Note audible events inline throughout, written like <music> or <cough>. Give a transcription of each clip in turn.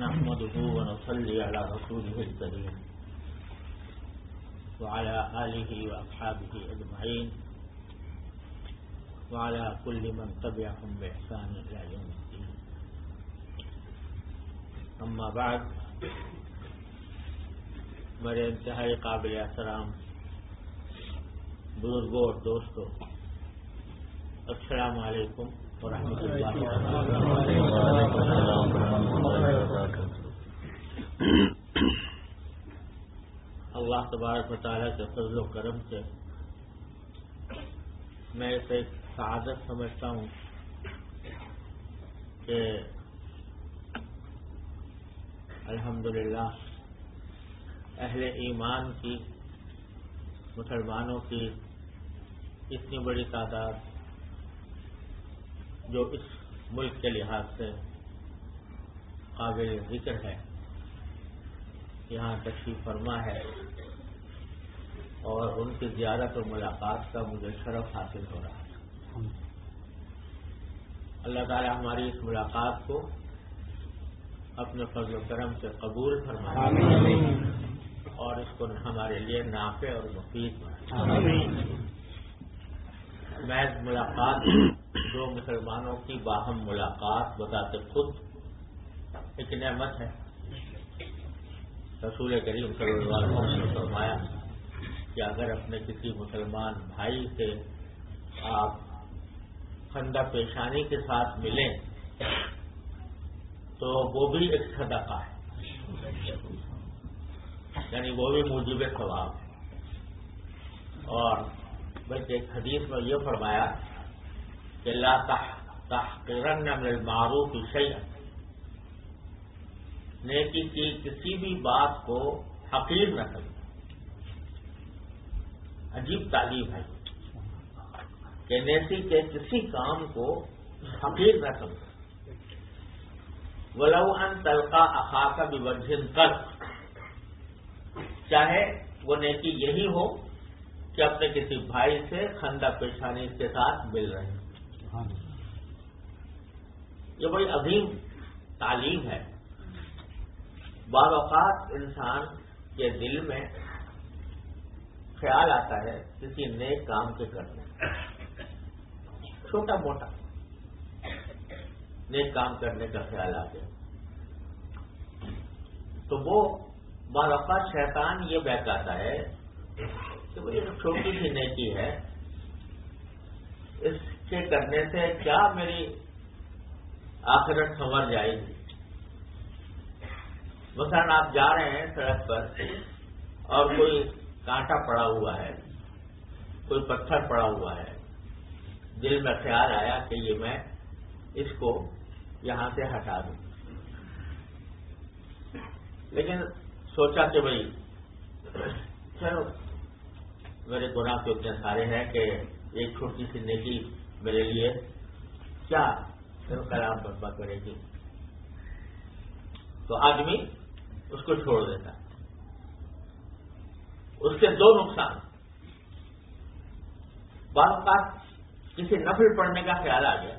نحمده ونصلي على رسوله الكريم وعلى آله وأصحابه أجمعين وعلى كل من تبعهم بإحسان إلى يوم الدين. أما بعد میرے انتہائی قابل احترام بزرگوں اور دوستوں، السلام علیکم. اللہ تبارک مطالعہ کے فضل و کرم سے میں اسے ایک سعادت سمجھتا ہوں کہ الحمدللہ اہل ایمان کی مسلمانوں کی اتنی بڑی تعداد جو اس ملک کے لحاظ سے قابل ذکر ہے یہاں تشریف فرما ہے۔ اور ان کی زیارت اور ملاقات کا مجھے شرف حاصل ہو رہا ہے۔ اللہ تعالی ہماری اس ملاقات کو اپنے فضل و کرم سے قبول فرمائے۔ اور اس کو ہمارے لیے نافع اور مفید محض ملاقات دو مسلمانوں کی باہم ملاقات بتاتے خود ایک نعمت ہے۔ رسول کریم صلی اللہ علیہ وسلم نے فرمایا کہ اگر اپنے کسی مسلمان بھائی سے آپ خندہ پیشانی کے ساتھ ملیں تو وہ بھی ایک صدقہ ہے۔ یعنی وہ بھی موجب ثواب اور بلکہ ایک حدیث میں یہ فرمایا کہ لا تحقرن من المعروف شیئا۔ نیکی کی کسی بھی بات کو حقیر نہ کرے۔ عجیب تعلیم ہے۔ کہ نیکی کے کسی کام کو حقیر نہ کرے۔ ولو ان تلقا اخاقہ بجن کر چاہے وہ نیکی یہی ہو کہ اپنے کسی بھائی سے خندہ پیشانی کے ساتھ مل رہے۔ ہیں ہاں۔ یہ بڑی عظیم تعلیم ہے۔ بعض اوقات انسان کے دل میں خیال آتا ہے کسی نیک کام کے کرنے۔ چھوٹا موٹا نیک کام کرنے کا خیال آ گیا تو وہ بعض اوقات شیطان یہ بہتاتا ہے کہ وہ یہ چھوٹی سی نیکی ہے۔ اس کے کرنے سے کیا میری آخرت سنور جائے گی؟ مثلا آپ جا رہے ہیں سڑک پر اور کوئی کانٹا پڑا ہوا ہے، کوئی پتھر پڑا ہوا ہے۔ دل میں خیال آیا کہ یہ میں اس کو یہاں سے ہٹا دوں۔ لیکن سوچا کہ بھائی چلو میرے گناہ تو اتنے سارے ہیں کہ ایک چھوٹی سی نیکی میرے لیے کیا کلام برپا کرے گی؟ تو آدمی اس کو چھوڑ دیتا اس کے دو نقصان۔ بعض اوقات کسی نفل پڑھنے کا خیال آ گیا۔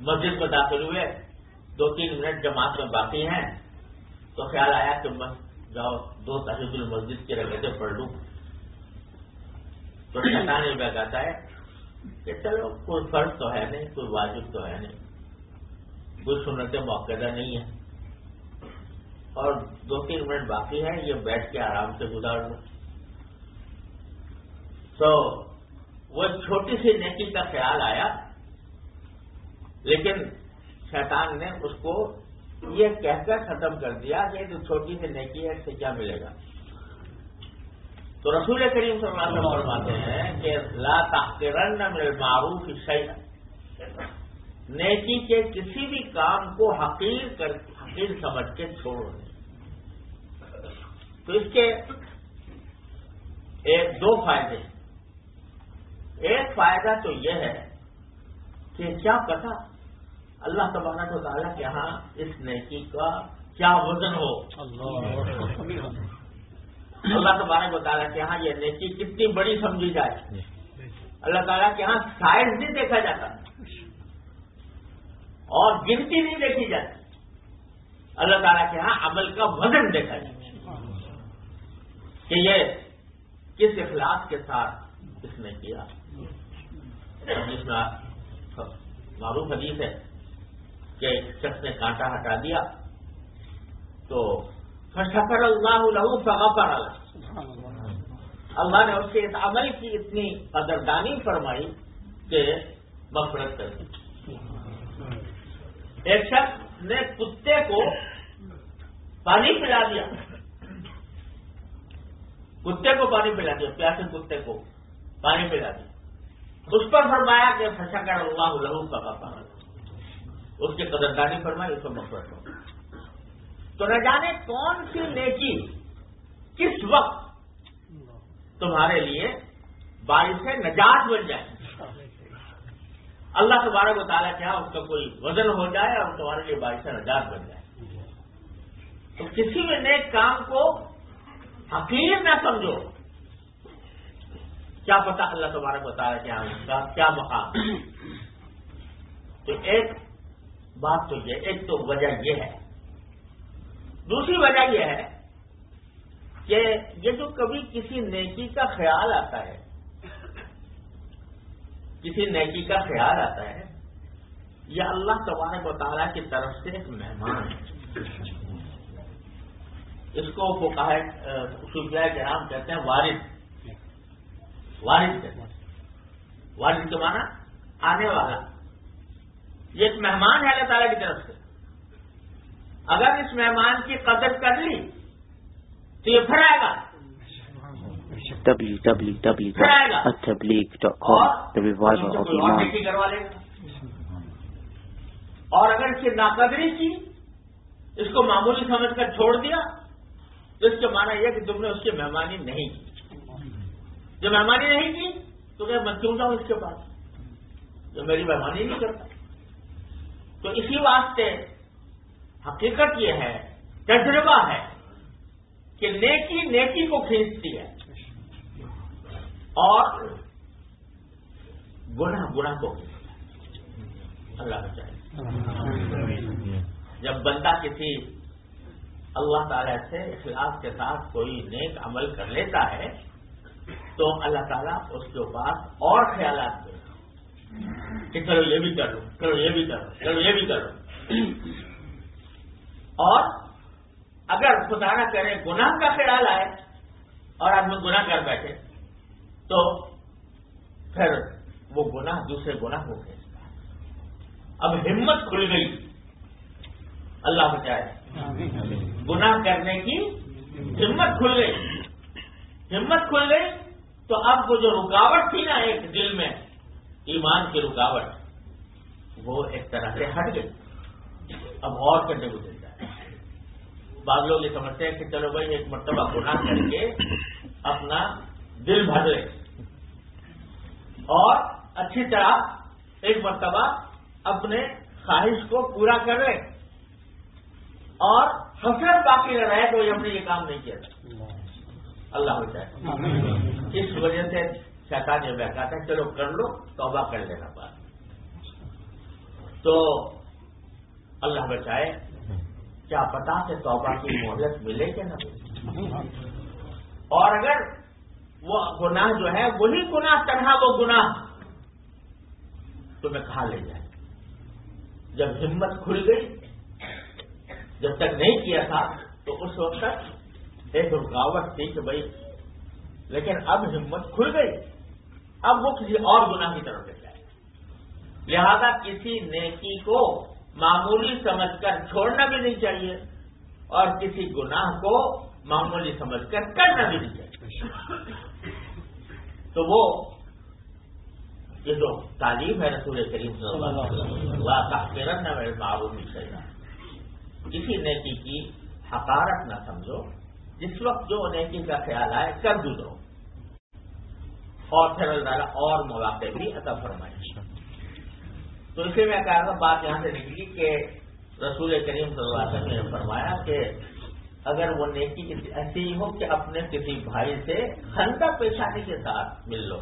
مسجد میں داخل ہوئے، دو تین منٹ جماعت میں باقی ہیں، تو خیال آیا کہ میں جاؤ دو تحید المسجد کی رگتیں پڑھ لوں۔ تو شیطان یہ بہت ہے کہ چلو کوئی فرض تو ہے نہیں، کوئی واجب تو ہے نہیں۔ کوئی سنتیں موقع نہیں ہے۔ اور دو تین منٹ باقی ہے یہ بیٹھ کے آرام سے گزار لوں تو وہ چھوٹی سی نیکی کا خیال آیا، لیکن شیطان نے اس کو یہ کہہ کر ختم کر دیا کہ جو چھوٹی سی نیکی ہے، اس سے کیا ملے گا؟ تو رسول کریم صلی اللہ علیہ وسلم فرماتے ہیں کہ لا تحقرن من معروف شیئا۔ نیکی کے کسی بھی کام کو حقیر کر حقیر سمجھ کے چھوڑ تو اس کے ایک دو فائدے ایک فائدہ تو یہ ہے کہ کیا پتا اللہ تبارک و تعالیٰ کے یہاں اس نیکی کا کیا وزن ہو۔ اللہ تبارک و تعالیٰ کے یہاں یہ نیکی کتنی بڑی سمجھی جائے۔ اللہ تعالیٰ کے یہاں سائز نہیں دیکھا جاتا۔ اور گنتی نہیں دیکھی جاتی۔ اللہ تعالیٰ کے ہاں عمل کا وزن دیکھا جائے کہ یہ کس اخلاق کے ساتھ اس نے کیا۔ جس میں معروف حدیث ہے کہ ایک شخص نے کانٹا ہٹا دیا تو فشکر اللہ لہو فغفر اللہ اللہ نے اس کے اس عمل کی اتنی قدردانی فرمائی کہ مفرت کر دی. ایک شخص نے کتے کو پانی پلا دیا. کتے کو پانی پلا دیا پیاسے کتے کو پانی پلا دیا. اس پر فرمایا کہ فشکر اللہ لہو فغفر اللہ اس کی قدردانی فرمائی اس کو مفرت ہو تو نہ جانے کون سی نیکی کس وقت تمہارے لیے بارش سے نجات بن جائے۔ اللہ تبارک و تعالیٰ کیا ہاں اس کا کوئی وزن ہو جائے اور تمہارے لیے بارش سے نجات بن جائے۔ تو کسی بھی نیک کام کو حقیر نہ سمجھو۔ کیا پتا اللہ تبارک و تعالیٰ کیا ہاں اس کا کیا مقام۔ تو ایک بات تو یہ، ایک تو وجہ یہ ہے دوسری وجہ یہ ہے کہ یہ جو کبھی کسی نیکی کا خیال آتا ہے، کسی نیکی کا خیال آتا ہے، یہ اللہ تبارک و تعالیٰ کی طرف سے ایک مہمان ہے۔ اس کو وہ کہا ہے کے نام کہتے ہیں وارد۔ وارد کہتے ہیں۔ وارد کے معنی آنے والا۔ یہ ایک مہمان ہے اللہ تعالیٰ کی طرف سے۔ اگر اس مہمان کی قدر کر لی تو یہ پھر آئے گا۔ اور اگر اس کی ناقدری کی اس کو معمولی سمجھ کر چھوڑ دیا تو اس کا مانا یہ کہ تم نے اس کی مہمانی نہیں کی۔ جو مہمانی نہیں کی تو میں کیوں جاؤں اس کے پاس۔ جو میری مہمانی نہیں کرتا۔ تو اسی واسطے حقیقت یہ ہے، تجربہ ہے کہ نیکی نیکی کو کھینچتی ہے اور گناہ گناہ کو اللہ چاہیے جب بندہ کسی اللہ تعالی سے اخلاص کے ساتھ کوئی نیک عمل کر لیتا ہے، تو اللہ تعالیٰ اس کے پاس اور خیالات دے کہ چلو یہ بھی کر لو چلو یہ بھی کرو چلو یہ بھی کرو۔ اور اگر خدا نہ کرے گناہ کا خیال آئے اور آدمی گناہ کر بیٹھے، تو پھر وہ گناہ دوسرے گناہ ہو گئے۔ اب ہمت کھل گئی۔ اللہ بچائے گناہ کرنے کی ہمت کھل گئی۔ ہمت کھل گئی تو اب وہ جو رکاوٹ تھی نا ایک دل میں، ایمان کی رکاوٹ، وہ ایک طرح سے ہٹ گئی۔ اب اور کرنے کو دل بعض لوگ یہ سمجھتے ہیں کہ چلو بھائی، ایک مرتبہ گناہ کر کے اپنا دل بھر لے اور اچھی طرح ایک مرتبہ اپنے خواہش کو پورا کر لے اور حسرت باقی نہ رہے تو ہم نے یہ کام نہیں کیا اللہ ہو جائے۔ اس وجہ سے شیطان یہ بہتا ہے، چلو کر لو، توبہ کر لینا بات تو اللہ بچائے۔ کیا پتا کہ توبہ کی مہلت ملے کہ نہ ملے؟ اور اگر وہ گناہ جو ہے، وہی گناہ طرح وہ گناہ تمہیں کھا لے جائے جب ہمت کھل گئی، جب تک نہیں کیا تھا، تو اس وقت تک ایک رکاوٹ تھی کہ بھائی، لیکن اب ہمت کھل گئی، اب وہ کسی اور گناہ کی طرف لے جائے۔ لہذا کسی نیکی کو معمولی سمجھ کر چھوڑنا بھی نہیں چاہیے اور کسی گناہ کو معمولی سمجھ کر کرنا بھی نہیں چاہیے۔ تو وہ یہ جو تعلیم ہے رسول کریم صلی اللہ علیہ وسلم میرے معروف چاہیے کسی نیکی کی حقارت نہ سمجھو، جس وقت جو نیکی کا خیال آئے کر گزرو۔ اور پھر اللہ اور مواقع بھی عطا فرمائے۔ تو اسی میں کہا تھا، بات یہاں سے نکلی کہ رسول کریم صلی اللہ علیہ وسلم نے فرمایا کہ اگر وہ نیکی ایسی ہی ہو کہ اپنے کسی بھائی سے خندہ پیشانی کے ساتھ مل لو،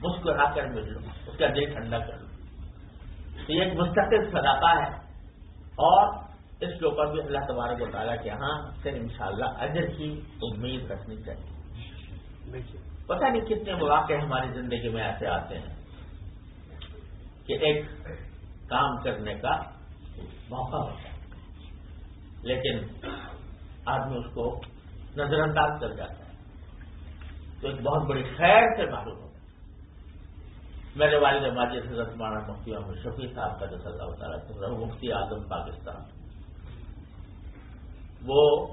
مسکرا کر مل لو، اس کا دل ٹھنڈا کر لو۔ تو یہ ایک مستقل صداقہ ہے۔ اور اس کے اوپر بھی اللہ تبارک و تعالیٰ کے یہاں پھر انشاءاللہ اجر کی امید رکھنی چاہیے۔ پتہ نہیں کتنے مواقع ہماری زندگی میں ایسے آتے ہیں کہ ایک کام کرنے کا موقع ہوتا ہے۔ لیکن آدمی اس کو نظر انداز کر جاتا ہے۔ تو ایک بہت بڑی خیر سے معلوم ہوتا ہے۔ میرے والد ماجد حضرت مانا مفتی محمد شفیع صاحب کا جو سزا ہوتا رہا مفتی اعظم پاکستان۔ وہ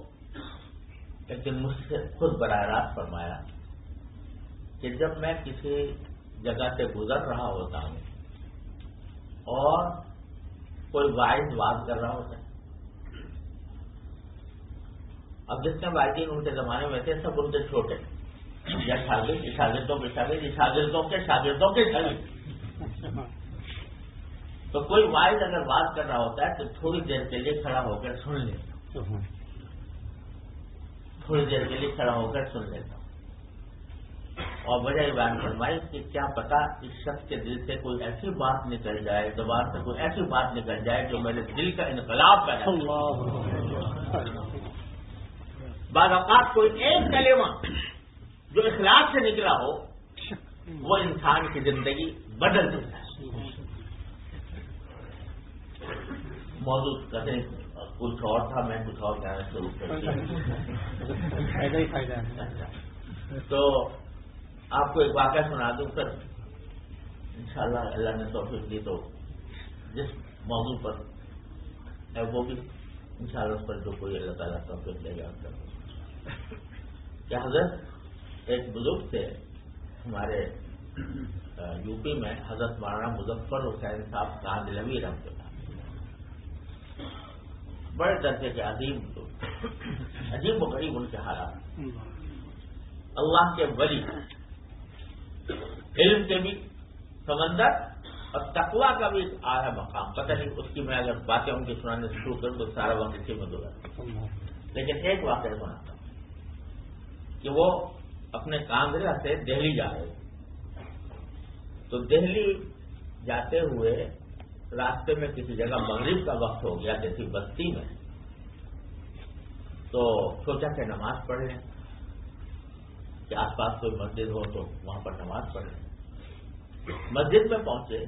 ایک دن مجھ سے خود براہ راست فرمایا کہ جب میں کسی جگہ سے گزر رہا ہوتا ہوں اور کوئی واحد بات کر رہا ہوتا ہے۔ اب جتنے والدین ان کے زمانے میں تھے سب ان کے چھوٹے۔ یا شاگرد شاگردوں کے شاگرد شاگردوں کے شاگردوں کے شاگرد۔ تو کوئی واحد اگر بات کر رہا ہوتا ہے تو تھوڑی دیر کے لیے کھڑا ہو کر سن لیتا۔ تھوڑی دیر کے لیے کھڑا ہو کر سن لیتا۔ اور وجہ بیان فرمائی کہ کیا پتا اس شخص کے دل سے کوئی ایسی بات نکل جائے زبان سے کوئی ایسی بات نکل جائے جو میرے دل کا انقلاب کرے۔ بعض اوقات کوئی ایک کلمہ جو اخلاق سے نکلا ہو وہ انسان کی زندگی بدل دیتا ہے۔ موضوع کتنے کچھ اور تھا میں کچھ اور کہنا شروع کر تو آپ کو ایک واقعہ سنا دوں سر انشاءاللہ اللہ نے توفیق دی تو جس موضوع پر وہ بھی انشاءاللہ اس پر جو کوئی اللہ تعالیٰ توفیق لے گا کہ حضرت ایک بزرگ تھے ہمارے یو پی میں حضرت مولانا مظفر حسین صاحب کاند لوی رحمت اللہ بڑے درجے کے عظیم عجیب و غریب ان کے حالات۔ اللہ کے ولی علم کے بھی سمندر اور تقوا کا بھی آیا مقام۔ پتہ نہیں اس کی میں اگر باتیں ان کی سنانے سے شروع کروں تو سارا وقت اسی میں دور لیکن ایک واقعہ سناتا ہوں کہ وہ اپنے کانگرا سے دہلی جا رہے تھے۔ تو دہلی جاتے ہوئے راستے میں کسی جگہ مغرب کا وقت ہو گیا جیسی بستی میں۔ تو سوچا کہ نماز پڑھ لیں۔ کہ آس پاس کوئی مسجد ہو تو وہاں پر نماز پڑھ لیں مسجد میں پہنچے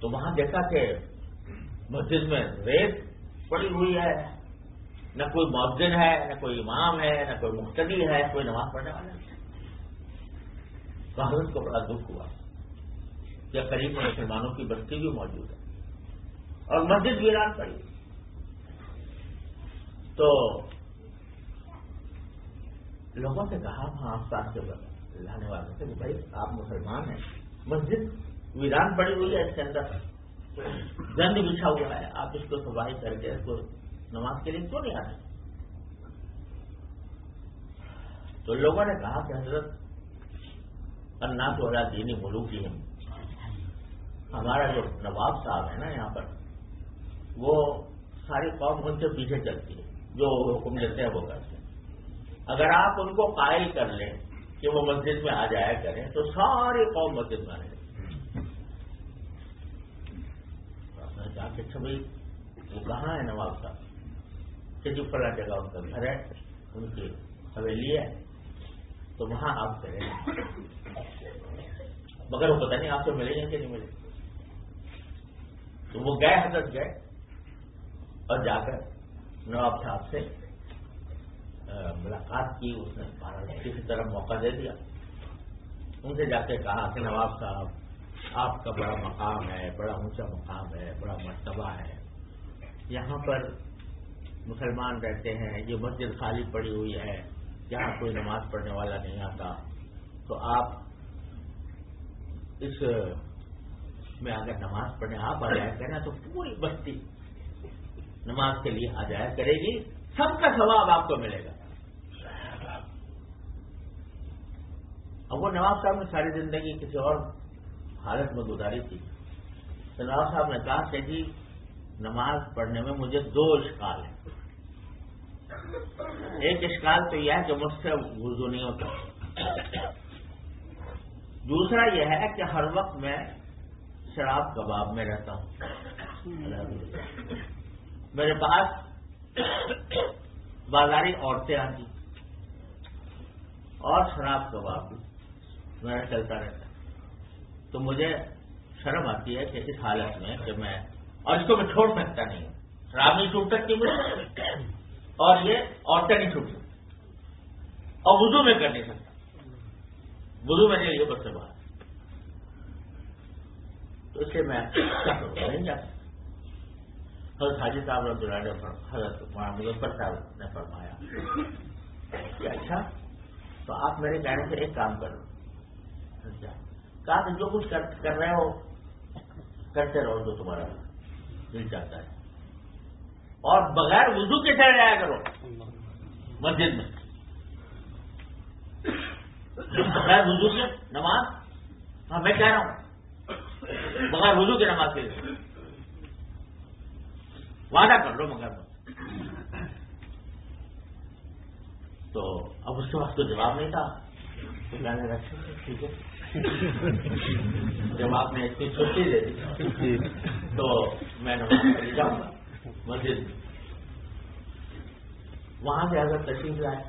تو وہاں دیکھا کہ مسجد میں ریت پڑی ہوئی ہے۔ نہ کوئی معذن ہے، نہ کوئی امام ہے، نہ کوئی مختدی ہے، کوئی نماز پڑھنے والا۔ نہیں حضرت کو بڑا دکھ ہوا کیا قریب مسلمانوں کی بستی بھی موجود ہے اور مسجد ویران پڑی۔ تو لوگوں سے کہا وہاں آس پاس کے لانے والوں سے کہ بھائی آپ مسلمان ہیں۔ مسجد ویران پڑی ہوئی ہے اس کے اندر۔ جنگ بچھا ہوا ہے۔ آپ اس کو صفائی کر کے، اس کو نماز کے لیے کیوں نہیں آتے؟ تو لوگوں نے کہا کہ حضرت انا تو ہزار دینی ملوک ہی ہمارا جو نواب صاحب ہے نا یہاں پر، وہ ساری قوم ان کے پیچھے چلتی ہے۔ جو حکم دیتے ہیں وہ کرتے ہیں۔ اگر آپ ان کو قائل کر لیں کہ وہ مسجد میں آ جایا کریں، تو ساری قوم مسجد میں آ جائے کہا کہ اچھا بھائی، وہ کہاں ہے نواب صاحب؟ کہ جو پڑا جگہ ان کا گھر ہے، ان کی حویلی ہے۔ تو وہاں آپ کریں مگر وہ پتہ نہیں آپ کو ملے گا کہ نہیں ملے۔ تو وہ گئے، حضرت گئے اور جا کر نواب صاحب سے ملاقات کی، اس نے کسی طرح موقع دے دیا۔ ان سے جا کے کہا کہ نواب صاحب، آپ کا بڑا مقام ہے، بڑا اونچا مقام ہے، بڑا مرتبہ ہے۔ یہاں پر مسلمان رہتے ہیں، یہ مسجد خالی پڑی ہوئی ہے جہاں کوئی نماز پڑھنے والا نہیں آتا۔ تو آپ اس میں اگر نماز پڑھنے آپ آ جائے کریں تو پوری بستی نماز کے لیے آ جایا کرے گی۔ سب کا ثواب آپ کو ملے گا۔ اب وہ نواز صاحب نے ساری زندگی کسی اور حالت میں گزاری تھی۔ تو نواز صاحب نے کہا کہ جی نماز پڑھنے میں مجھے دو اشکال ہیں۔ ایک اشکال تو یہ ہے کہ مجھ سے وضو نہیں ہوتا۔ دوسرا یہ ہے کہ ہر وقت میں شراب کباب میں رہتا ہوں۔ میرے پاس بازاری عورتیں آتی اور شراب کباب۔ بھی میرا چلتا رہتا تو مجھے شرم آتی ہے کہ اس حالت میں کہ میں اور اس کو میں چھوڑ سکتا نہیں ہوں۔ شراب نہیں چھوٹ سکتی مجھے، اور یہ عورتیں نہیں چھوٹ سکتی۔ اور وضو میں کر نہیں سکتا۔ وضو میں نہیں لیے بس سے بات تو اس لیے میں نہیں جاتا۔ حضرت حاجی صاحب رحمۃ اللہ نے حضرت مظفر صاحب نے فرمایا کہ اچھا تو آپ میرے کہنے سے ایک کام کرو۔ کہا کہ جو کچھ کر رہے ہو، کرتے رہو جو تمہارا دل چاہتا ہے۔ اور بغیر وضو کے چلے جایا کرو۔ مسجد میں۔ بغیر وضو کے نماز؟ ہاں میں کہہ رہا ہوں۔ بغیر وضو کے نماز کے لیے۔ وعدہ کر لو مگر۔ تو اب اس کے بعد تو جواب نہیں تھا۔ تو میں نے رکھا۔ ٹھیک ہے۔ جب آپ نے اتنی چھٹی دے دی تو میں نماز پڑھی جاؤں گا مسجد وہاں سے اگر تشریف لائے۔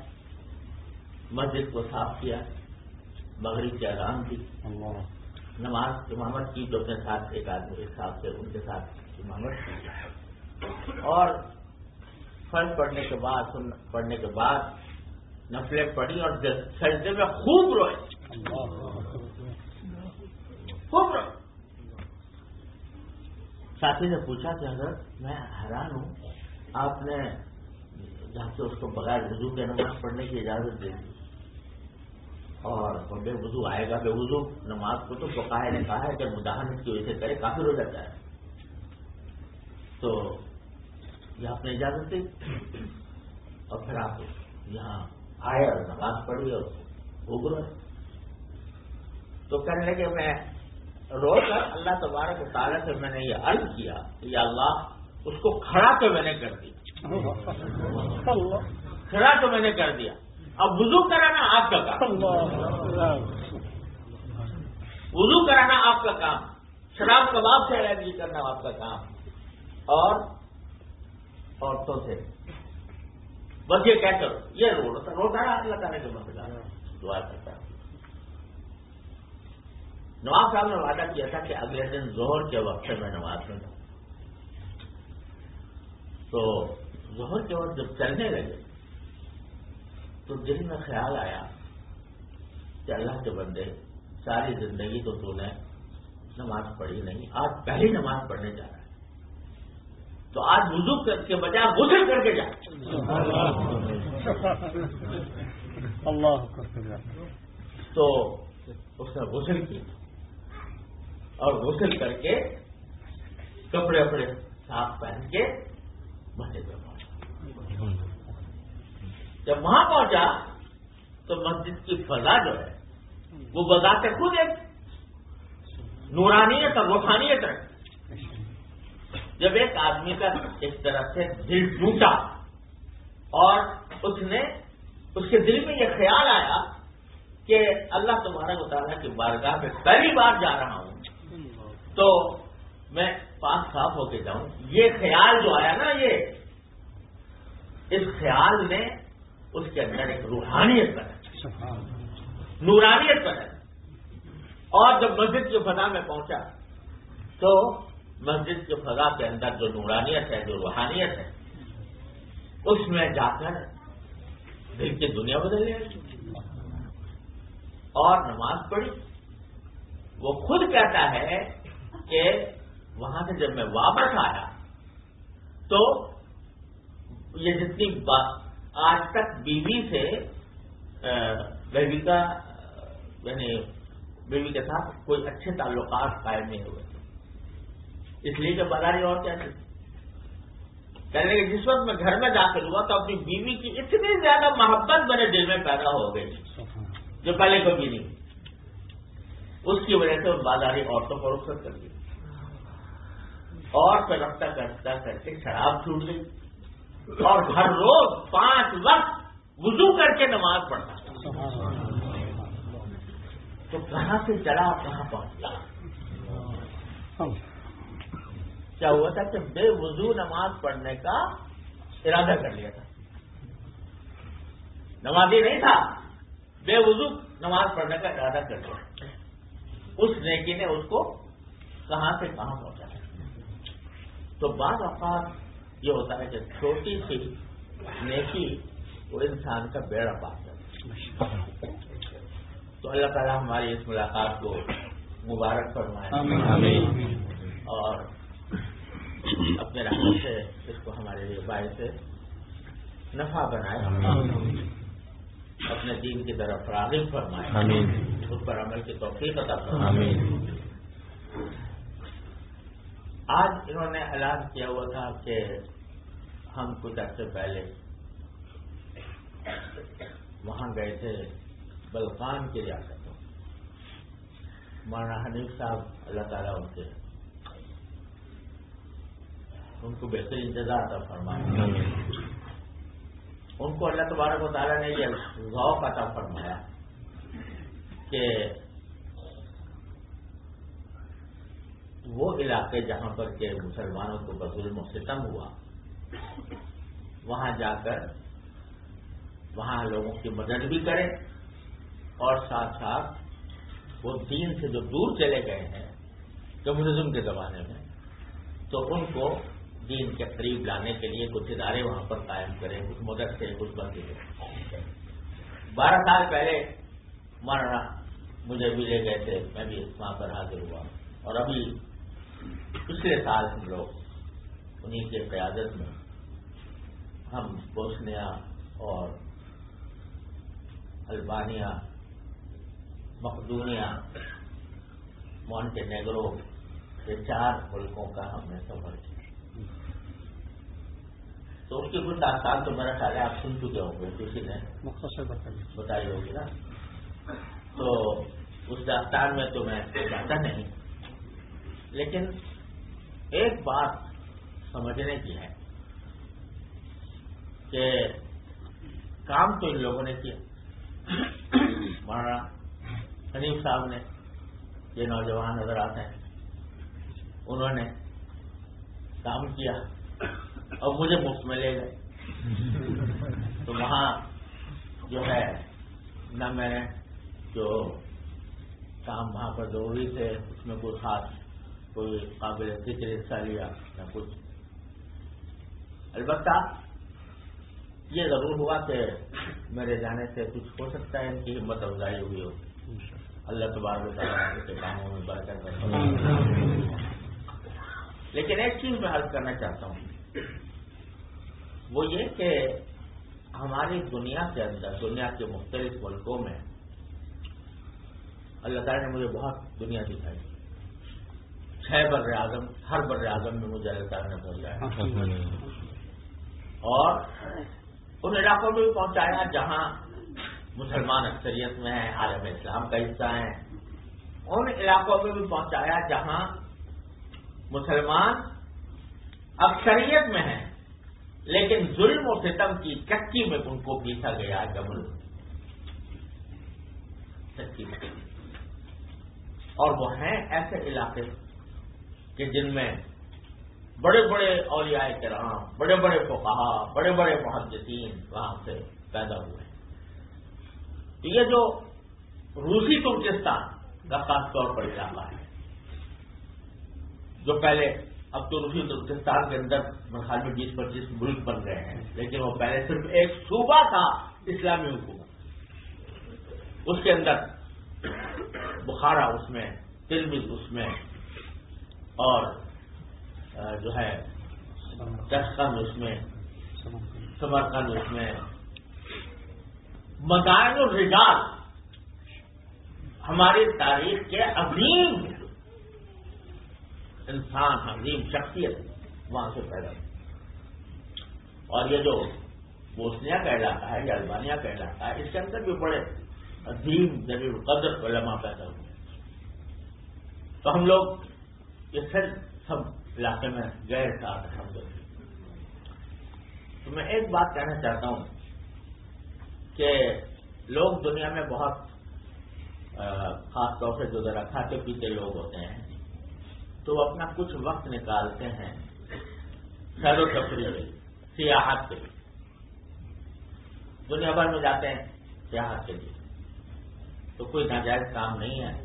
مسجد کو صاف کیا۔ مغرب کی اذان کی۔ نماز امامت کی جو اپنے ساتھ ایک آدمی کے ساتھ سے ان کے ساتھ امامت کی اور فرض پڑھنے کے بعد پڑھنے کے بعد نفلیں پڑھی اور سجدے میں خوب روئے۔ ساتھی نے پوچھا کہ اگر میں حیران ہوں، آپ نے جہاں سے اس کو بغیر وضو کے نماز پڑھنے کی اجازت دے دی۔ اور بے وضو آئے گا، بے وضو، نماز کو تو بقایا نے کہا ہے کہ مداحمت کی وجہ سے کرے کافی ہو جاتا ہے۔ تو یہ آپ نے اجازت دی؟ اور پھر آپ یہاں آئے اور نماز پڑھی اور ابر تو کہنے لگے، میں رو کر اللہ تبارک تعالیٰ سے میں نے یہ عرض کیا یا اللہ اس کو کھڑا تو میں نے کر دیا۔ کھڑا تو میں نے کر دیا۔ اب وضو کرانا آپ کا کام۔ وضو کرانا آپ کا کام۔ شراب کباب سے ادائیگی کرنا آپ کا کام۔ اور عورتوں سے۔ بس یہ کہہ کر۔ یہ روڈ روڈ رہا اللہ تعالیٰ کے مسئلہ دعا کرتا ہے نواز صاحب نے وعدہ کیا تھا کہ اگلے دن زہر کے وقت سے میں نماز میں جاؤں تو زہر کے وقت جب چلنے لگے تو دل میں خیال آیا کہ اللہ کے بندے ساری زندگی تو تو نے نماز پڑھی نہیں آج پہلی نماز پڑھنے جا رہا ہے۔ تو آج وضو کے بجائے غسل کر کے جا۔ اللہ تو اس نے غسل کی۔ اور غسل کر کے کپڑے وپڑے صاف پہن کے مسجد میں پہنچا۔ جب وہاں پہنچا تو مسجد کی فضا جو ہے، وہ بذات خود ایک نورانیت اور روحانیت ہے۔ جب ایک آدمی کا اس طرح سے دل ٹوٹا اور اس نے، اس کے دل میں یہ خیال آیا کہ اللہ تمہارا مطالعہ کی بارگاہ میں پہلی بار جا رہا ہوں۔ تو میں پاک صاف ہو کے جاؤں۔ یہ خیال جو آیا نا یہ، اس خیال نے اس کے اندر ایک روحانیت بنا نورانیت بنا اور جب مسجد کی فضا میں پہنچا، تو مسجد کی فضا کے اندر جو نورانیت ہے، جو روحانیت ہے، اس میں جا کر دل کی دنیا بدل لے اور نماز پڑھی۔ وہ خود کہتا ہے کہ وہاں سے جب میں واپس آیا تو یہ جتنی آج تک بیوی سے بیوی کا یعنی بیوی کے ساتھ کوئی اچھے تعلقات قائم نہیں ہوئے۔ اس لیے کہ بازاری اور کیا تھی کہنے کہ جس وقت میں گھر میں داخل ہوا تو اپنی بیوی کی اتنی زیادہ محبت میرے دل میں پیدا ہو گئی، جو پہلے کبھی نہیں۔ اس کی وجہ سے بازاری عورتوں کو رخصت کر دی۔ اور پھر رفتہ کرتا کر کے شراب چھوٹ گئی اور ہر روز پانچ وقت وضو کر کے نماز پڑھتا تو کہاں سے چلا کہاں پہنچ گیا کیا ہوا تھا کہ بے وضو نماز پڑھنے کا ارادہ کر لیا تھا؟ نمازی نہیں تھا، بے وضو نماز پڑھنے کا ارادہ کر لیا۔ اس نیکی نے اس کو کہاں سے کہاں پہنچا تو بعض اوقات یہ ہوتا ہے کہ چھوٹی سی نیکی وہ انسان کا بیڑا پاس ہے تو اللہ تعالیٰ ہماری اس ملاقات کو مبارک فرمائے۔ اور اپنے رحمت سے اس کو ہمارے لیے باعث سے نفع بنائے۔ اپنے دین کی طرف راغب فرمائے۔ اس پر عمل کی توفیق عطا فرمائے۔ آج انہوں نے اعلان کیا ہوا تھا کہ ہم کچھ عرصے پہلے وہاں گئے تھے بلقان کے ریاست مولانا حنیف صاحب، اللہ تعالیٰ ان کے۔ ان کو بہتر انتظار تھا فرمایا ان کو اللہ تبارک و تعالیٰ نے یہ ذوق عطا فرمایا کہ وہ علاقے جہاں پر کہ مسلمانوں کو بظلم و ستم ہوا، وہاں جا کر وہاں لوگوں کی مدد بھی کرے اور ساتھ ساتھ وہ دین سے جو دور چلے گئے ہیں، کمیونزم کے زمانے میں، تو ان کو دین کے قریب لانے کے لیے کچھ ادارے وہاں پر قائم کریں، کچھ مدد سے کچھ بند کریں۔ بارہ سال پہلے مولانا مجھے بھی لے گئے تھے، میں بھی وہاں پر حاضر ہوا۔ اور ابھی پچھلے سال ہم لوگ انہیں کے قیادت میں ہم بوسنیا اور البانیہ مقدونیا مونٹے نیگرو یہ چار ملکوں کا ہم نے سفر کیا۔ تو اس کی کچھ داستان تو میرا خیال ہے آپ سن چکے ہوں گے کسی نے؟ مختصر بتائی ہوگی نا؟ تو اس داستان میں تو میں جاتا نہیں۔ لیکن ایک بات سمجھنے کی ہے کہ کام تو ان لوگوں نے کیا۔ مولانا حنیف صاحب نے یہ نوجوان نظر آتے ہیں۔ انہوں نے کام کیا اور مجھے مفت میں لے گئے۔ تو وہاں جو ہے نہ میں نے جو کام وہاں پر ضروری تھے، اس میں کوئی خاص کوئی قابل ذکر حصہ لیا نہ کچھ۔ البتہ یہ ضرور ہوا کہ میرے جانے سے کچھ ہو سکتا ہے، ان کی ہمت افزائی ہوئی ہو۔ اللہ تبار کے کاموں میں برکت لیکن ایک چیز میں حل کرنا چاہتا ہوں۔ وہ یہ کہ ہماری دنیا کے اندر، دنیا کے مختلف ملکوں میں اللہ تعالیٰ نے مجھے بہت دنیا دکھائی۔ چھ بر اعظم ہر بر اعظم میں اللہ تعالیٰ نے پہنچایا اور ان علاقوں میں بھی پہنچایا جہاں مسلمان اکثریت میں ہیں عالم اسلام کا حصہ ہیں۔ ان علاقوں میں بھی پہنچایا جہاں مسلمان اکثریت میں ہیں لیکن ظلم و ستم کی چکی میں ان کو پیسا گیا جمل چکی میں۔ اور وہ ہیں ایسے علاقے کہ جن میں بڑے بڑے اولیاء کرام، بڑے بڑے فقہا، بڑے بڑے محدثین وہاں سے پیدا ہوئے تو یہ جو روسی ترکستان کا خاص طور پر علاقہ ہے، جو پہلے اب تو روسی ترکستان کے اندر خیال میں بیس پچیس ملک بن گئے ہیں، لیکن وہ پہلے صرف ایک صوبہ تھا اسلامی حکومت۔ اس کے اندر بخارا، اس میں تلمز اس میں اور جو ہے دستخند اس میں سمرکند اس میں مدائن الرجال، ہماری تاریخ کے عظیم انسان، عظیم شخصیت وہاں سے پیدا ہوئی۔ اور یہ جو بوسنیا کا علاقہ ہے یا البانیہ کا علاقہ ہے، اس کے اندر بھی بڑے عظیم ضرور قدر علماء پیدا ہوئے۔ تو ہم لوگ یہ سر سب علاقے میں گئے ساتھ ہم تو میں ایک بات کہنا چاہتا ہوں کہ لوگ دنیا میں بہت خاص طور سے جو ذرا کھاتے پیتے لوگ ہوتے ہیں، تو وہ اپنا کچھ وقت نکالتے ہیں سیر و تفریح سیاحت کے لیے۔ دنیا بھر میں جاتے ہیں سیاحت کے لیے۔ تو کوئی ناجائز کام نہیں ہے،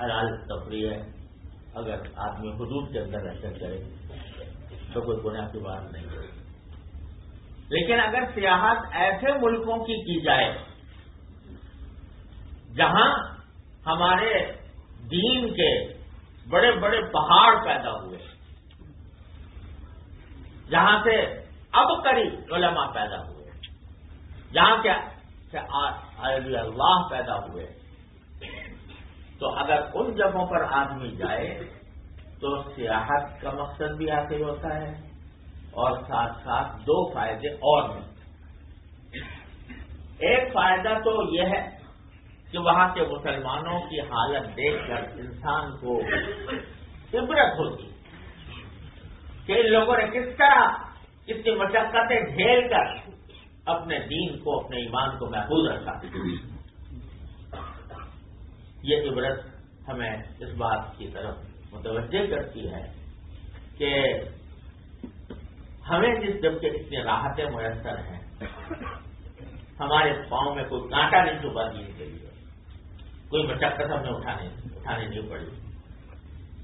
حلال تفریح ہے۔ اگر آدمی حدود کے اندر رہ کر کرے تو کوئی گناہ کی بات نہیں ہے لیکن اگر سیاحت ایسے ملکوں کی کی جائے جہاں ہمارے دین کے بڑے بڑے پہاڑ پیدا ہوئے، جہاں سے اب قریب علماء پیدا ہوئے، جہاں کیا اللہ پیدا ہوئے تو اگر ان جگہوں پر آدمی جائے تو سیاحت کا مقصد بھی حاصل ہوتا ہے اور ساتھ ساتھ دو فائدے اور ہیں۔ ایک فائدہ تو یہ ہے کہ وہاں کے مسلمانوں کی حالت دیکھ کر انسان کو عبرت ہوتی کہ ان لوگوں نے کس طرح اس کی مشقتیں جھیل کر اپنے دین کو، اپنے ایمان کو محفوظ رکھا۔ یہ عبرت ہمیں اس بات کی طرف متوجہ کرتی ہے کہ ہمیں جس جب کے اتنی راحتیں میسر ہیں، ہمارے پاؤں میں کوئی کانٹا نہیں چھپا دین کے لیے، کوئی مشقت ہمیں اٹھانے اٹھانے نہیں پڑی۔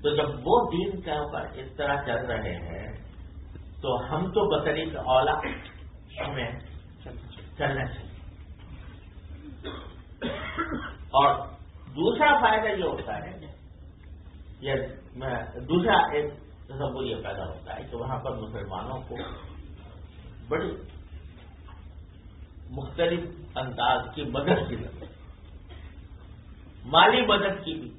تو جب وہ دین کے اوپر اس طرح چل رہے ہیں، تو ہم تو بکری اولا ہمیں چلنا چاہیے۔ اور دوسرا فائدہ یہ ہوتا ہے یہ دوسرا ایک تصور یہ پیدا ہوتا ہے کہ وہاں پر مسلمانوں کو بڑی مختلف انداز کی مدد کی ضرورت مالی مدد کی بھی،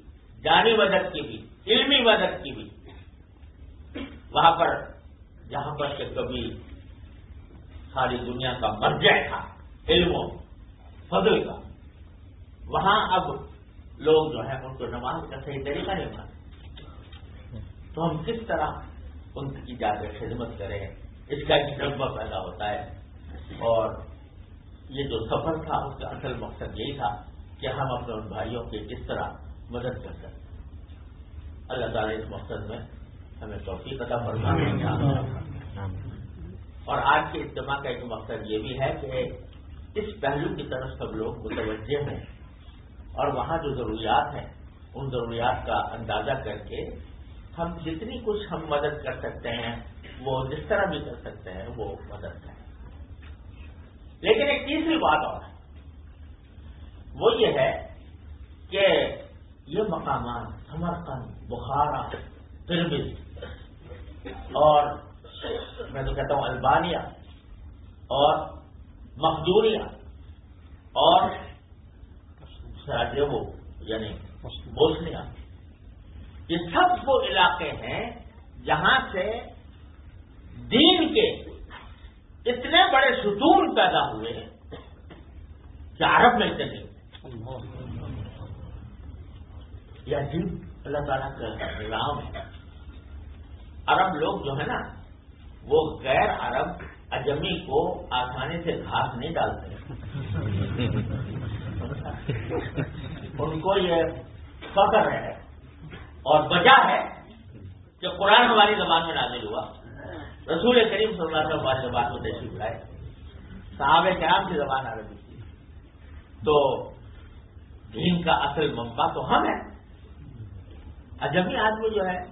جانی مدد کی بھی، علمی مدد کی بھی۔ وہاں پر، جہاں پر کہ کبھی ساری دنیا کا مرجع تھا علم و فضل کا، وہاں اب لوگ جو ہے ان کو نماز کا صحیح طریقہ نہیں مانتے۔ تو ہم کس طرح ان کی جا کر خدمت کریں؟ اس کا ایک جذبہ پیدا ہوتا ہے۔ اور یہ جو سفر تھا اس کا اصل مقصد یہی تھا کہ ہم اپنے ان بھائیوں کی کس طرح مدد کر سکتے اللہ تعالیٰ اس مقصد میں ہمیں توفیق پتا فرمانے اور آج کے اجتماع کا ایک مقصد یہ بھی ہے کہ اس پہلو کی طرف سب لوگ متوجہ ہیں۔ اور وہاں جو ضروریات ہیں، ان ضروریات کا اندازہ کر کے ہم جتنی کچھ ہم مدد کر سکتے ہیں، وہ جس طرح بھی کر سکتے ہیں، وہ مدد کریں۔ لیکن ایک تیسری بات اور ہے۔ وہ یہ ہے کہ یہ مقامات سمرکند بخارا تربیت اور میں تو کہتا ہوں البانیہ اور مخدوریا اور سراجیو یعنی بوسنیا یہ سب وہ علاقے ہیں جہاں سے دین کے اتنے بڑے ستون پیدا ہوئے کہ عرب میں چلے یا جن، اللہ تعالیٰ کا نظام ہے۔ عرب لوگ جو ہے نا، وہ غیر عرب اجمی کو آسانی سے گھاس نہیں ڈالتے۔ <laughs> ان کو یہ فخر ہے اور وجہ ہے کہ قرآن ہماری زبان میں نازل ہوا۔ رسول کریم صلی اللہ علیہ وسلم ہماری زبان میں تشریف لائے صحابہ کرام کی زبان آ رہی تھی۔ تو دین کا اصل منفا تو ہم ہیں۔ اجمی آدمی جو ہے،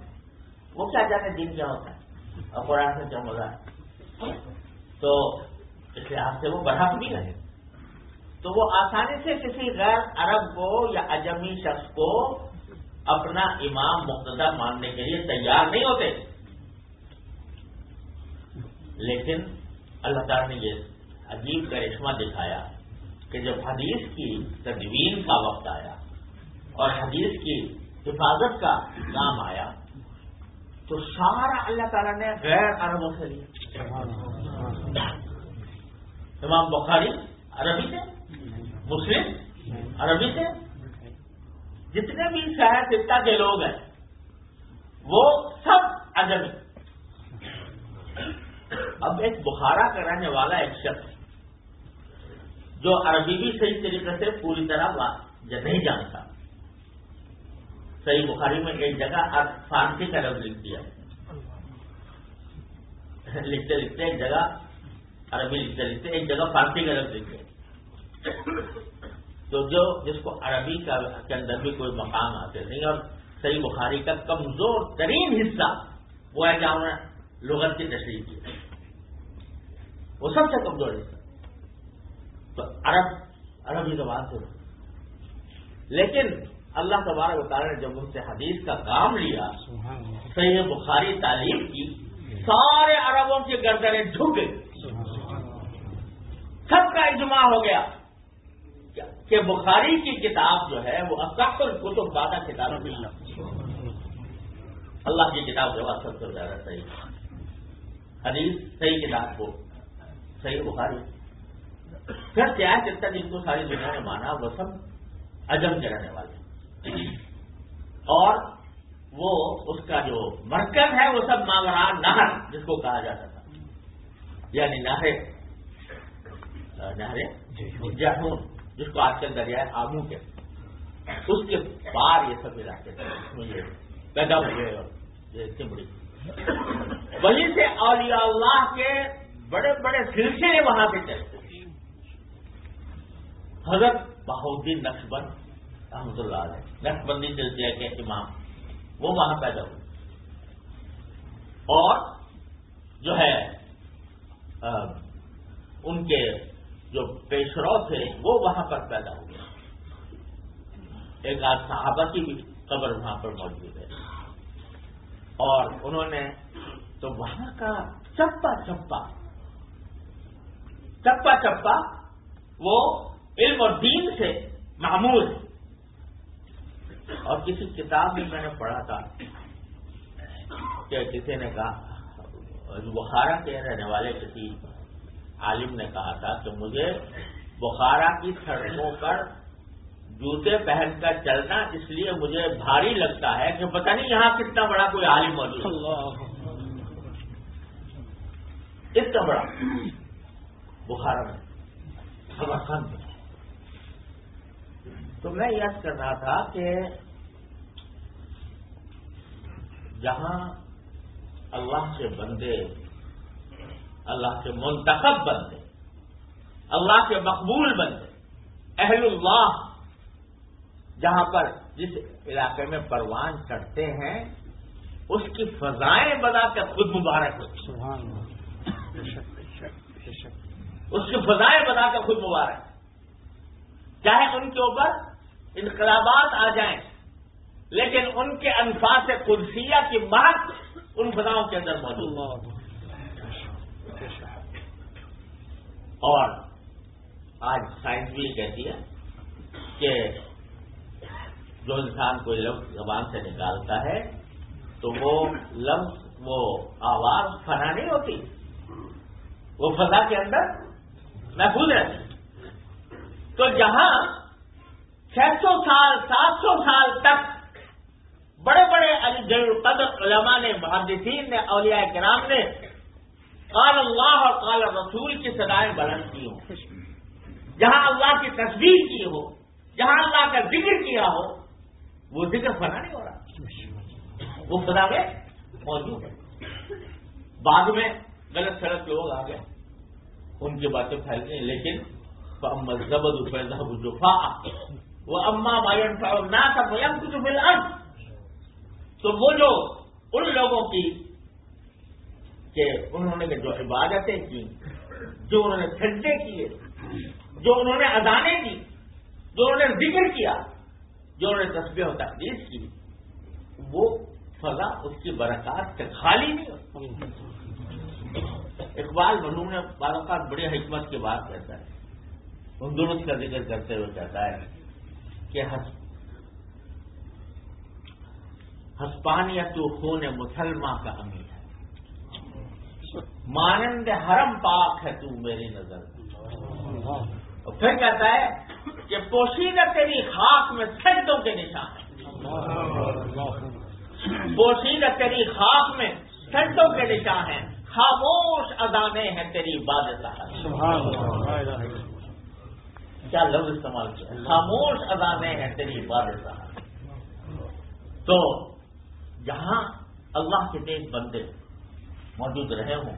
وہ کیا جانے دین کیا ہوتا ہے؟ اور قرآن سے کیا مزہ ہے؟ تو اس لحاظ سے وہ برحق بھی رہے تو وہ آسانی سے کسی غیر عرب کو یا اجمی شخص کو اپنا امام مقتدا ماننے کے لیے تیار نہیں ہوتے۔ لیکن اللہ تعالیٰ نے یہ عجیب کرشمہ دکھایا کہ جب حدیث کی تدوین کا وقت آیا اور حدیث کی حفاظت کا کام آیا، تو سارا اللہ تعالیٰ نے غیر عربوں سے لیا۔ امام بخاری عربی سے مسلم؟ عربی سے؟ جتنے بھی شہر ستا کے لوگ ہیں، وہ سب اجمی اب ایک بخارا کا رہنے والا ایک شخص جو عربی بھی صحیح طریقے سے پوری طرح نہیں جانتا۔ صحیح بخاری میں ایک جگہ فارسی کا لفظ لکھ دیا۔ لکھتے لکھتے ایک جگہ عربی لکھتے لکھتے ایک جگہ فارسی کا لفظ لکھ دیا۔ تو جو جس کو عربی کا کے اندر بھی کوئی مقام حاصل نہیں اور صحیح بخاری کا کمزور ترین حصہ وہ ہے نے لغت کی تشریح کی۔ وہ سب سے کمزور حصہ۔ تو عرب عربی زبان سے۔ لیکن اللہ تبارک بتا نے جب ان سے حدیث کا کام لیا صحیح بخاری تعلیم کی سارے عربوں کی گردنیں جھک گئی سب کا اجماع ہو گیا۔ کہ بخاری کی کتاب جو ہے وہ اکثر کتب بادہ کتاب اللہ کی کتاب جو ہے سب سے زیادہ صحیح۔ حدیث صحیح کتاب کو۔ صحیح بخاری۔ پھر کیا ہے جب تک ان کو ساری دنیا نے مانا وہ سب عجم کے رہنے والے۔ اور وہ اس کا جو مرکز ہے وہ سب ماورا نہر جس کو کہا جاتا تھا۔ یعنی نہرے نہرے جہون۔ جس کو آج کل دریائے آمو کے۔ اس کے بعد یہ سب علاقے تھے پیدا ہوئے اور چمڑی وہیں سے اولیاء اللہ کے بڑے بڑے سلسلے وہاں پہ چلتے حضرت بہودین نقش بند رحمد اللہ علیہ نقش بندی سلسلے کے امام، وہ وہاں پیدا ہوئے۔ اور جو ہے ان کے جو پیشرو تھے، وہ وہاں پر پیدا ہوئے ایک آج صحابہ کی بھی قبر وہاں پر موجود ہے۔ اور انہوں نے تو وہاں کا چپا چپا چپا چپا وہ علم اور دین سے معمول۔ ہے اور کسی کتاب میں میں نے پڑھا تھا کہ کسی نے کہا بخارا کے رہنے والے کسی عالم نے کہا تھا کہ مجھے بخارا کی سڑکوں پر جوتے پہن کر چلنا اس لیے مجھے بھاری لگتا ہے کہ پتہ نہیں یہاں کتنا بڑا کوئی عالم موجود اتنا بڑا۔ بخارا میں۔ تو میں یاد کر رہا تھا کہ جہاں اللہ کے بندے اللہ کے منتخب بندے اللہ کے مقبول بندے اہل اللہ جہاں پر جس علاقے میں پروان چڑھتے ہیں اس کی فضائیں بنا کر خود مبارک ہوتی اس کی فضائیں بنا کر خود مبارک۔ چاہے ان کے اوپر انقلابات آ جائیں لیکن ان کے انفاظ قدسیہ کی بات ان فضاؤں کے اندر موجود اور آج سائنس بھی کہتی ہے کہ جو انسان کوئی لفظ زبان سے نکالتا ہے تو وہ لفظ، وہ آواز فنا نہیں ہوتی، وہ فضا کے اندر محفوظ رہتی۔ تو جہاں چھ سو سال، سات سو سال تک بڑے بڑے علی قدر علماء نے، محدثین نے، اولیاء کرام نے قال اللہ اور قال رسول کی سدائیں بلند کی ہوں۔ جہاں اللہ کی تصویر کی ہو، جہاں اللہ کا ذکر کیا ہو، وہ ذکر فنا نہیں ہو رہا۔ وہ خدا میں موجود ہے۔ بعد میں غلط سڑک لوگ آ گئے۔ ان کی باتیں پھیل گئی لیکن زبد جفا وہ اما مائن نہ تھا تو وہ جو ان لوگوں کی کہ انہوں نے جو عبادتیں کی، جو انہوں نے سجدے کیے، جو انہوں نے ادانے کی جو انہوں نے ذکر کیا، جو انہوں نے تصویر و تحدیث کی، وہ فضا اس کی برکات سے خالی نہیں اقبال مرحوم نے بعض اوقات بڑی حکمت کی بات کہتا ہے۔ تندرست کا ذکر کرتے ہوئے کہتا ہے کہ ہسپان یا تو خون مسلمان کا امیر۔ مانند حرم پاک ہے تو میری نظر اور پھر کہتا ہے کہ پوشیدہ تیری خاک میں سجدوں کے نشان ہیں پوشیدہ تیری خاک میں سجدوں کے نشان ہیں خاموش ادانے ہیں تیری باد کیا لفظ استعمال کیا خاموش ادانے ہیں تیری باد تو جہاں اللہ کے دیش بندے موجود رہے ہوں۔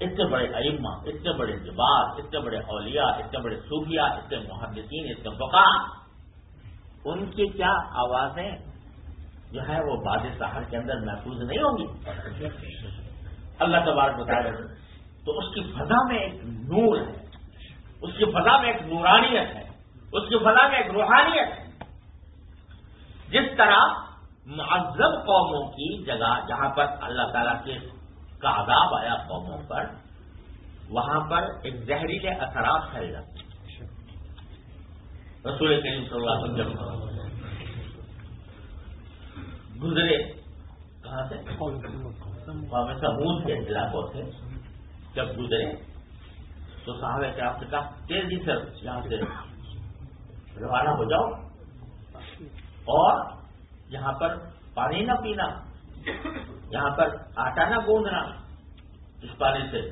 اتنے بڑے ائمہ، اتنے بڑے جباد اتنے بڑے اولیاء، اتنے بڑے صوفیہ اتنے محدثین، اتنے بقا ان کی کیا آوازیں جو ہے وہ باد سہار کے اندر محفوظ نہیں ہوں گی؟ اللہ تبارک بتا رہے تو اس کی فضا میں ایک نور ہے، اس کی فضا میں ایک نورانیت ہے، اس کی فضا میں ایک روحانیت ہے۔ جس طرح معذب قوموں کی جگہ جہاں پر اللہ تعالیٰ کے کا عذاب آیا قوموں پر، وہاں پر ایک زہریلے اثرات پھیل جاتے رسول کریم صلی اللہ علیہ وسلم گزرے، کہاں سے؟ قوم سمود کے علاقوں سے۔ جب گزرے، تو صاحب کرام سے کہا، تیزی سے یہاں سے روانہ ہو جاؤ۔ اور یہاں پر پانی نہ پینا۔ یہاں پر آٹا نہ گوندنا اس پانی سے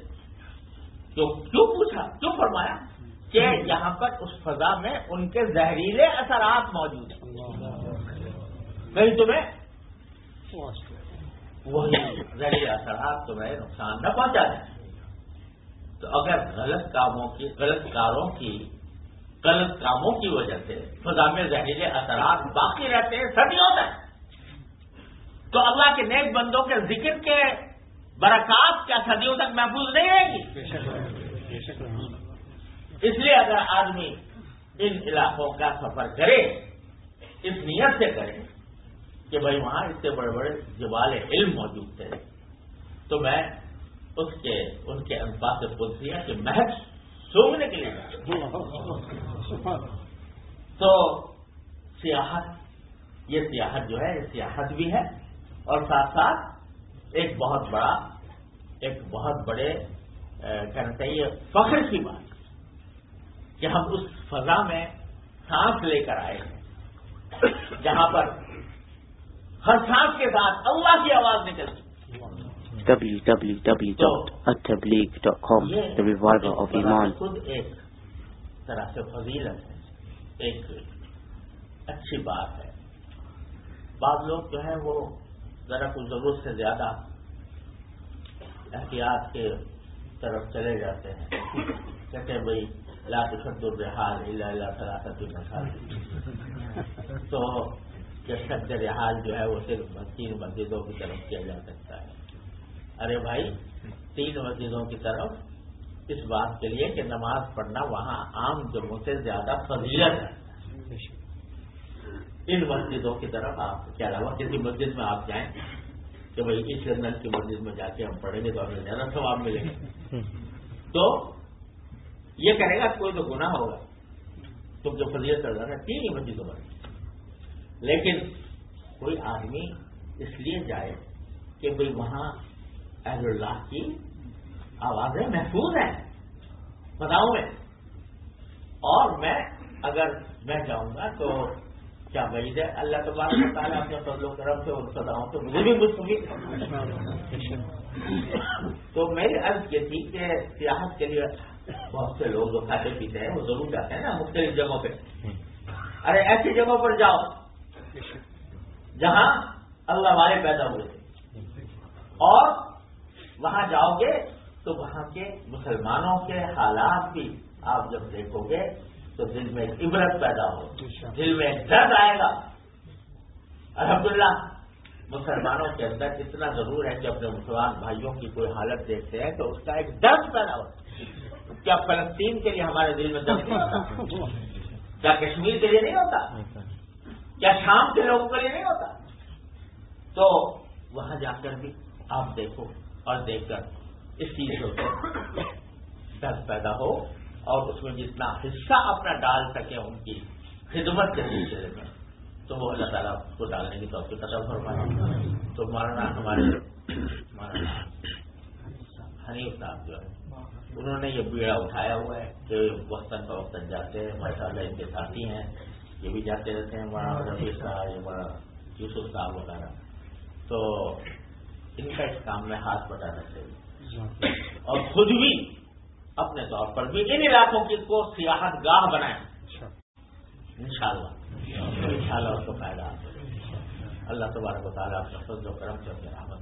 تو کیوں پوچھا کیوں فرمایا کہ یہاں پر اس فضا میں ان کے زہریلے اثرات موجود ہیں۔ کہیں تمہیں وہی زہریلے اثرات تمہیں نقصان نہ پہنچا دیں تو اگر غلط کاموں کی، غلط کاروں کی، غلط کاموں کی وجہ سے خدا میں زہریلے اثرات باقی رہتے ہیں صدیوں تک۔ تو اللہ کے نیک بندوں کے ذکر کے برکات کیا صدیوں تک محفوظ نہیں رہے گی؟ اس لیے اگر آدمی ان علاقوں کا سفر کرے اس نیت سے کرے کہ بھائی وہاں اتنے بڑے بڑے جوال علم موجود تھے تو میں اس کے ان کے انفاظ سے پوچھتی ہے کہ محض سونگنے کے لیے تو سیاحت یہ سیاحت جو ہے یہ سیاحت بھی ہے اور ساتھ ساتھ ایک بہت بڑا ایک بہت بڑے کہنا چاہیے فخر کی بات کہ ہم اس فضا میں سانس لے کر آئے ہیں جہاں پر ہر سانس کے ساتھ اللہ کی آواز نکلتی۔ www.attableek.com The Revival of Iman. خود ایک طرح سے فضیلت ہے ایک اچھی بات ہے۔ بعض لوگ جو ہے وہ ذرا کچھ ضرورت سے زیادہ احتیاط کے طرف چلے جاتے ہیں۔ کہتے ہیں بھائی، لا تشد الرحال الا اللہ سلاست مسال تو یہ شد رحال جو ہے وہ صرف تین مسجدوں کی طرف کیا جا سکتا ہے؟ ارے بھائی، تین مسجدوں کی طرف اس بات کے لیے کہ نماز پڑھنا وہاں عام جمعوں سے زیادہ فضیلت ہے۔ ان مسجدوں کی طرف آپ کے علاوہ کسی مسجد میں آپ جائیں کہ بھائی اس لندن کی مسجد میں جا کے ہم پڑھیں گے تو ہمیں زیادہ ثواب ملے گا۔ تو یہ کرے گا، کوئی تو گناہ ہوگا۔ تم جو فضیلت کر رہا ہے تین ہی مسجدوں میں۔ لیکن کوئی آدمی اس لیے جائے کہ بھائی وہاں اہل اللہ کی آوازیں محفوظ ہیں بتاؤں میں اور میں اگر میں جاؤں گا تو کیا بعید ہے؟ اللہ تبارک تعالیٰ اپنے فضل و کرم سے ان سداؤں سے مجھے بھی مستفید تو میری عرض یہ تھی کہ سیاحت کے لیے بہت سے لوگ جو کھاتے پیتے ہیں، وہ ضرور جاتے ہیں نا مختلف جگہوں پہ۔ ارے، ایسی جگہوں پر جاؤ جہاں اللہ والے پیدا ہوئے۔ تھے اور وہاں جاؤ گے تو وہاں کے مسلمانوں کے حالات بھی آپ جب دیکھو گے تو دل میں عبرت پیدا ہو۔ دل میں درد آئے گا۔ الحمدللہ مسلمانوں کے اندر اتنا ضرور ہے کہ اپنے مسلمان بھائیوں کی کوئی حالت دیکھتے ہیں تو اس کا ایک درد پیدا ہو۔ کیا فلسطین کے لیے ہمارے دل میں درد نہیں ہوتا؟ کیا کشمیر کے لیے نہیں ہوتا؟ کیا شام کے لوگوں کے لیے نہیں ہوتا؟ تو وہاں جا کر بھی آپ دیکھو اور دیکھ کر اس چیز کو درد پیدا ہو۔ اور اس میں جتنا حصہ اپنا ڈال سکے ان کی خدمت کے سلسلے میں، تو وہ اللہ تعالیٰ کو ڈالنے کی طور قدم فرمائے۔ تو مولانا ہمارے مولانا حنیف صاحب جو ہے انہوں نے یہ بیڑا اٹھایا ہوا ہے کہ وقتاً کا وقتاً جاتے ہیں ماشاء اللہ ان کے ساتھی ہیں، یہ بھی جاتے رہتے ہیں، مولانا رفیع صاحب، یہ مولانا یوسف صاحب وغیرہ۔ تو ان کا اس کام میں ہاتھ بٹانا چاہیے۔ اور خود بھی اپنے طور پر بھی ان علاقوں کی کو سیاحت گاہ بنائیں۔ ان شاء اللہ ان شاء اللہ اس کو فائدہ اللہ تبارک و تعالیٰ اپنے فضل و کرم سے اپنے رحمت